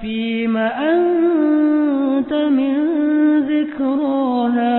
فيما أنت من ذكراها.